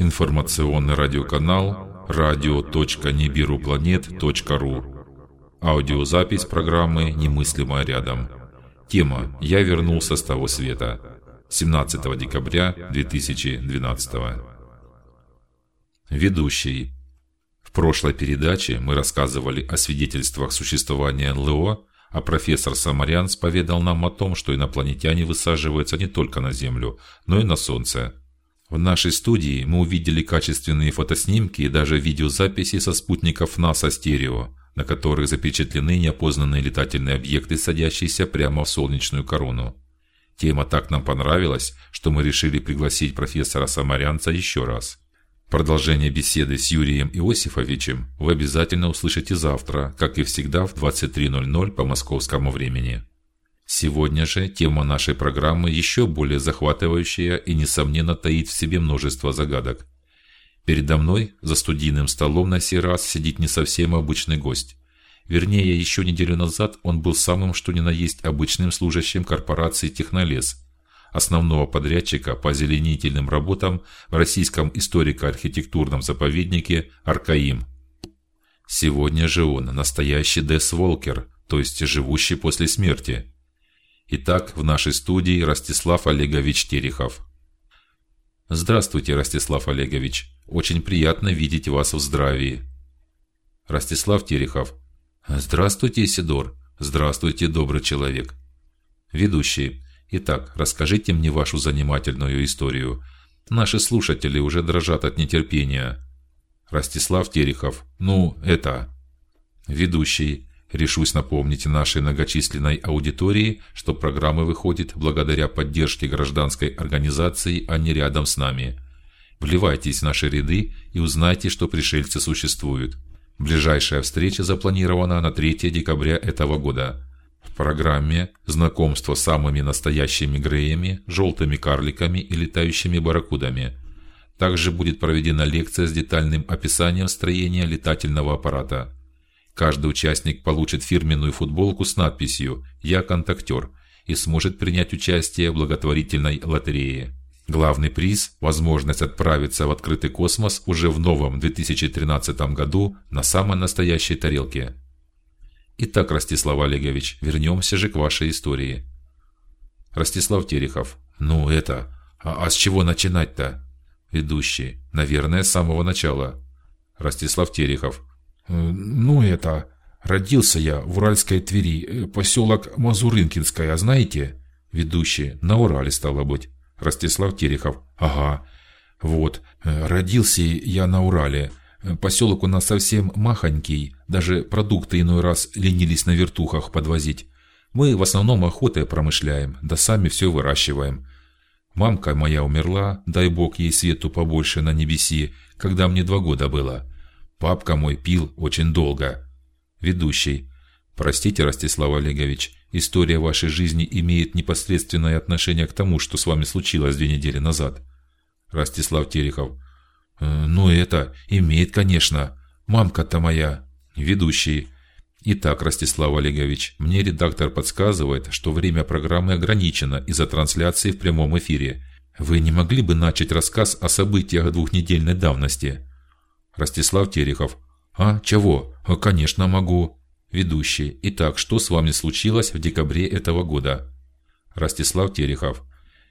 Информационный радиоканал radio.nibiruplanet.ru Аудиозапись программы «Немыслимое рядом». Тема «Я вернулся с того света». 17 декабря 2012. Ведущий. В прошлой передаче мы рассказывали о свидетельствах существования НЛО, а профессор Самарян поведал нам о том, что инопланетяне высаживаются не только на Землю, но и на Солнце. В нашей студии мы увидели качественные фотоснимки и даже видеозаписи со спутников НАСА стерео, на которых запечатлены неопознанные летательные объекты, садящиеся прямо в солнечную корону. Тема так нам понравилась, что мы решили пригласить профессора Самарянца еще раз. Продолжение беседы с Юрием Иосифовичем вы обязательно услышите завтра, как и всегда в 23:00 по московскому времени. Сегодня же тема нашей программы еще более захватывающая и несомненно таит в себе множество загадок. Передо мной за студийным столом на сей раз сидит не совсем обычный гость. Вернее, еще неделю назад он был самым что ни на есть обычным служащим корпорации Технолес, основного подрядчика по озеленительным работам в российском историко-архитектурном заповеднике Аркаим. Сегодня же он настоящий Дес Волкер, то есть живущий после смерти. Итак, в нашей студии Ростислав Олегович Терехов. Здравствуйте, Ростислав Олегович. Очень приятно видеть вас в здравии. Ростислав Терехов. Здравствуйте, Сидор. Здравствуйте, добрый человек. Ведущий. Итак, расскажите мне вашу занимательную историю. Наши слушатели уже дрожат от нетерпения. Ростислав Терехов. Ну, это. Ведущий. Решусь напомнить нашей многочисленной аудитории, что программа выходит благодаря поддержке гражданской организации, а не рядом с нами. Вливайтесь в наши ряды и узнайте, что пришельцы существуют. Ближайшая встреча запланирована на 3 декабря этого года. В программе знакомство с самыми настоящими греями, желтыми карликами и летающими барракудами. Также будет проведена лекция с детальным описанием строения летательного аппарата. Каждый участник получит фирменную футболку с надписью «Я контактер» и сможет принять участие в благотворительной лотерее. Главный приз – возможность отправиться в открытый космос уже в новом 2013 году на самой настоящей тарелке. Итак, Ростислав Олегович, вернемся же к вашей истории. Ростислав Терехов. Ну это, а, а с чего начинать-то? Ведущий. Наверное, с самого начала. Ростислав Терехов. Э, ну это, родился я в Уральской Твери, э, поселок Мазурынкинская, знаете? Ведущий. На Урале стало быть. Ростислав Терехов. Ага. Вот, э, родился я на Урале. Поселок у нас совсем махонький, даже продукты иной раз ленились на вертухах подвозить. Мы в основном охотой промышляем, да сами все выращиваем. Мамка моя умерла, дай бог ей свету побольше на небеси, когда мне два года было. Папка мой пил очень долго. Ведущий. Простите, Ростислав Олегович, история вашей жизни имеет непосредственное отношение к тому, что с вами случилось две недели назад. Ростислав Терехов. «Э, ну это имеет, конечно. Мамка-то моя. Ведущий. Итак, Ростислав Олегович, мне редактор подсказывает, что время программы ограничено из-за трансляции в прямом эфире. Вы не могли бы начать рассказ о событиях двухнедельной давности? Ростислав Терехов. А, чего? А, конечно, могу. Ведущий. Итак, что с вами случилось в декабре этого года? Ростислав Терехов.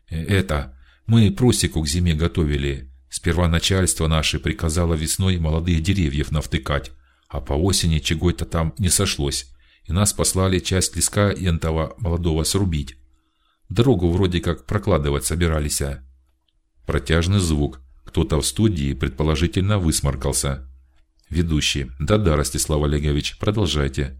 «Э, это мы просеку к зиме готовили. Сперва начальство наше приказало весной молодых деревьев навтыкать, а по осени чего-то там не сошлось, и нас послали часть леска ентова молодого срубить. Дорогу вроде как прокладывать собирались. А. Протяжный звук. Кто-то в студии предположительно высморкался. Ведущий. Да-да, Ростислав Олегович, продолжайте.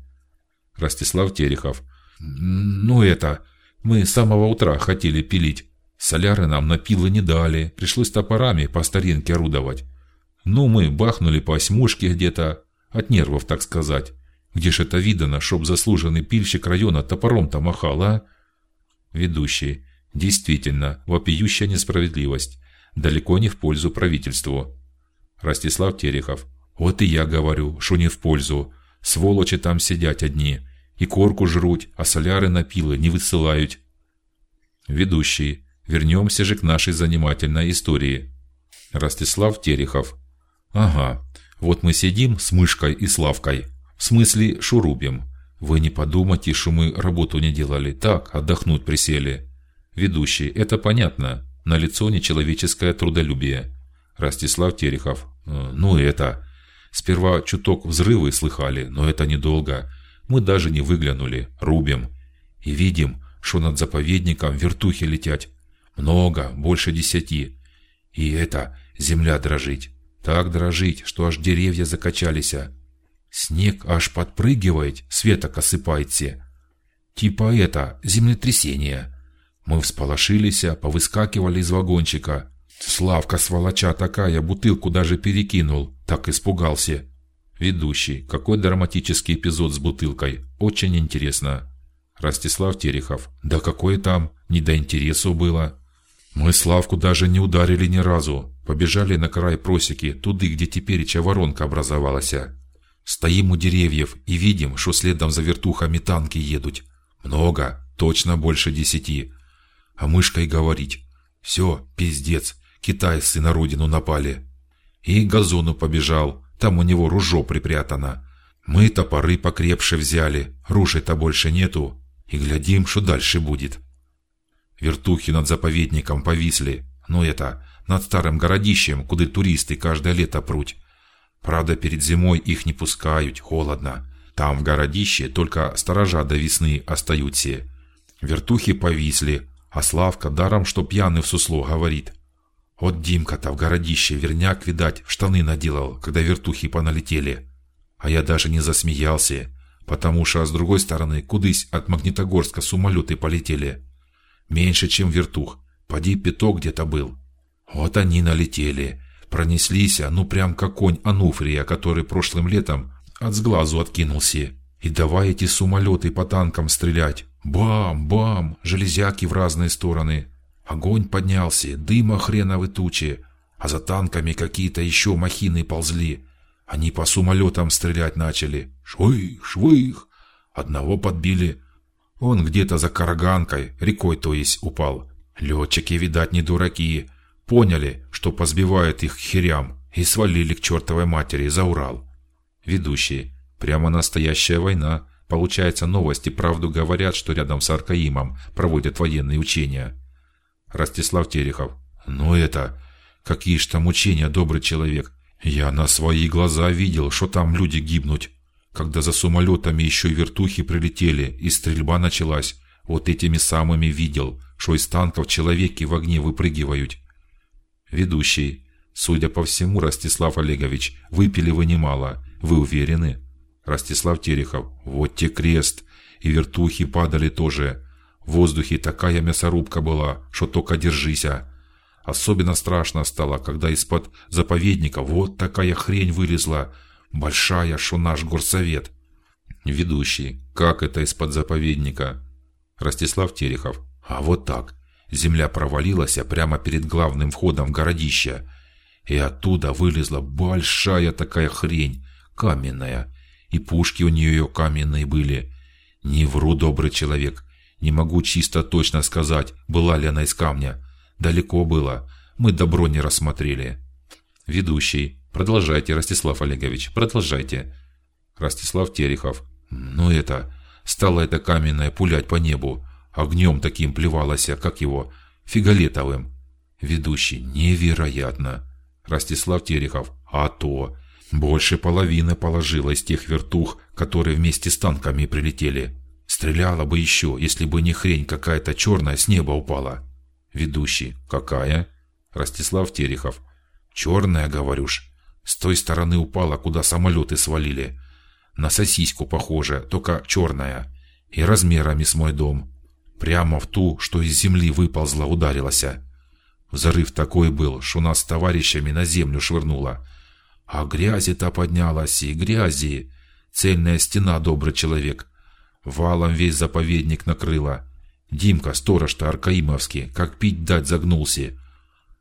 Ростислав Терехов. Ну это, мы с самого утра хотели пилить. Соляры нам на пилы не дали, пришлось топорами по старинке орудовать. Ну, мы бахнули по осьмушке где-то, от нервов, так сказать. Где ж это видано, чтоб заслуженный пильщик района топором-то махал, а? Ведущий. Действительно, вопиющая несправедливость далеко не в пользу правительству. Ростислав Терехов. Вот и я говорю, что не в пользу. Сволочи там сидят одни, и корку жрут, а соляры на пилы не высылают. Ведущий. Вернемся же к нашей занимательной истории. Ростислав Терехов. Ага. Вот мы сидим с мышкой и Славкой. В смысле, шурубим. Вы не подумайте, что мы работу не делали. Так, отдохнуть присели. Ведущий. Это понятно. На лицо нечеловеческое трудолюбие. Ростислав Терехов. «Э, ну это. Сперва чуток взрывы слыхали, но это недолго. Мы даже не выглянули. Рубим. И видим, что над заповедником вертухи летят. Много, больше десяти. И это земля дрожить. Так дрожить, что аж деревья закачались. Снег аж подпрыгивает, светок осыпается. Типа это, землетрясение. Мы всполошились, повыскакивали из вагончика. Славка сволоча такая, бутылку даже перекинул, так испугался. Ведущий, какой драматический эпизод с бутылкой, очень интересно. Ростислав Терехов, да какое там, не до интересу было. Мы Славку даже не ударили ни разу, побежали на край просеки, туды, где теперь воронка образовалась. Стоим у деревьев и видим, что следом за вертухами танки едут. Много, точно больше десяти. А мышкой говорить: все, пиздец, китайцы на родину напали. И к газону побежал, там у него ружо припрятано. Мы топоры покрепше взяли, ружей-то больше нету, и глядим, что дальше будет. Вертухи над заповедником повисли, но это над старым городищем, куда туристы каждое лето пруть. Правда, перед зимой их не пускают, холодно. Там в городище только сторожа до весны остаются. Вертухи повисли, а Славка даром, что пьяный в сусло говорит. Вот Димка-то в городище верняк, видать, штаны наделал, когда вертухи поналетели. А я даже не засмеялся, потому что с другой стороны, кудысь от Магнитогорска самолеты полетели. Меньше, чем вертух. Поди пяток где-то был. Вот они налетели, пронеслись, ну прям как конь Ануфрия, который прошлым летом от сглазу откинулся. И давай эти самолеты по танкам стрелять. Бам, бам, железяки в разные стороны. Огонь поднялся, дыма хреновы тучи, а за танками какие-то еще махины ползли. Они по самолетам стрелять начали. Швых, швых. Одного подбили. Он где-то за Караганкой, рекой то есть, упал. Летчики, видать, не дураки. Поняли, что позбивают их к херям и свалили к чертовой матери за Урал. Ведущий. Прямо настоящая война. Получается, новости правду говорят, что рядом с Аркаимом проводят военные учения. Ростислав Терехов. Ну это, какие ж там учения, добрый человек. Я на свои глаза видел, что там люди гибнут. Когда за самолетами еще вертухи прилетели и стрельба началась, вот этими самыми видел, что из танков человеки в огне выпрыгивают. Ведущий. Судя по всему, Ростислав Олегович, выпили вы немало. Вы уверены? Ростислав Терехов. Вот те крест. И вертухи падали тоже. В воздухе такая мясорубка была, что только держись. А. Особенно страшно стало, когда из-под заповедника вот такая хрень вылезла, большая, что наш горсовет. Ведущий. Как это из-под заповедника? Ростислав Терехов. А вот так. Земля провалилась прямо перед главным входом в городище, и оттуда вылезла большая такая хрень, каменная, и пушки у нее каменные были. Не вру, добрый человек, не могу чисто точно сказать, была ли она из камня. Далеко было, мы добро не рассмотрели. Ведущий, продолжайте, Ростислав Олегович, продолжайте. Ростислав Терехов. Ну это, стала эта каменная пулять по небу, огнем таким плевалась, как его, фиолетовым. Ведущий, невероятно. Ростислав Терехов. А то больше половины положила из тех вертух, которые вместе с танками прилетели. Стреляла бы еще, если бы не хрень какая-то черная с неба упала. Ведущий. Какая? Ростислав Терехов. Черная, говоришь? С той стороны упала, куда самолеты свалили. На сосиску похоже, только черная. И размерами с мой дом. Прямо в ту, что из земли выползла, ударилась. Взрыв такой был, что нас с товарищами на землю швырнуло. А грязи-то поднялась и грязи. Цельная стена, добрый человек. Валом весь заповедник накрыло. Димка, сторож-то аркаимовский, как пить дать загнулся.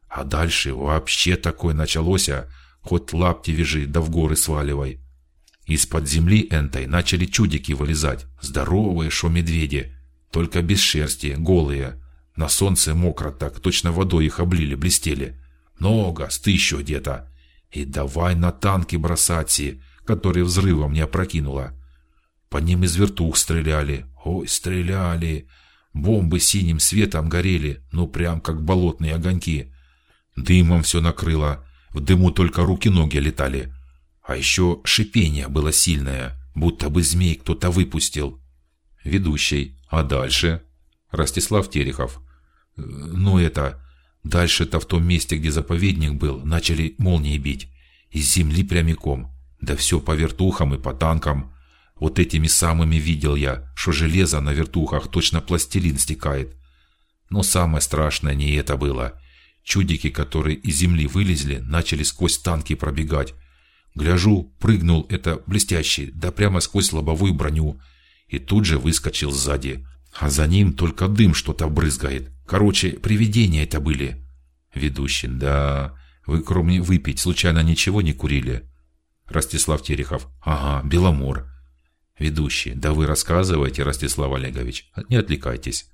А дальше вообще такое началось, а хоть лапти вяжи, да в горы сваливай. Из-под земли энтой начали чудики вылезать, здоровые, шо медведи, только без шерсти, голые. На солнце мокро так, точно водой их облили, блестели. Много, с тысячу где-то. И давай на танки бросаться, которые взрывом не опрокинуло. По ним из вертух стреляли. Ой, стреляли. Бомбы синим светом горели, ну прям как болотные огоньки. Дымом все накрыло. В дыму только руки-ноги летали. А еще шипение было сильное, будто бы змей кто-то выпустил. Ведущий. А дальше? Ростислав Терехов. Ну это... Дальше-то в том месте, где заповедник был, начали молнии бить. Из земли прямиком. Да все по вертухам и по танкам. Вот этими самыми видел я, что железо на вертухах точно пластилин стекает. Но самое страшное не это было. Чудики, которые из земли вылезли, начали сквозь танки пробегать. Гляжу, прыгнул это блестящий, да прямо сквозь лобовую броню, и тут же выскочил сзади. А за ним только дым что-то брызгает. Короче, привидения это были. Ведущий, да, вы кроме выпить случайно ничего не курили? Ростислав Терехов, ага, Беломор. Ведущий, да вы рассказывайте, Ростислав Олегович, не отвлекайтесь.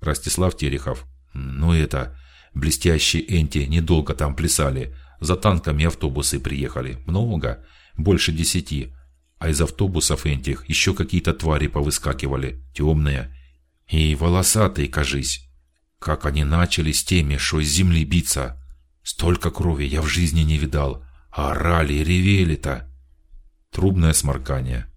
Ростислав Терехов, ну это, блестящие энти недолго там плясали, за танками автобусы приехали, много, больше десяти, а из автобусов этих еще какие-то твари повыскакивали, темные и волосатые, кажись. Как они начали с теми, что из земли биться. Столько крови я в жизни не видал. А орали и ревели-то. Трубное сморкание.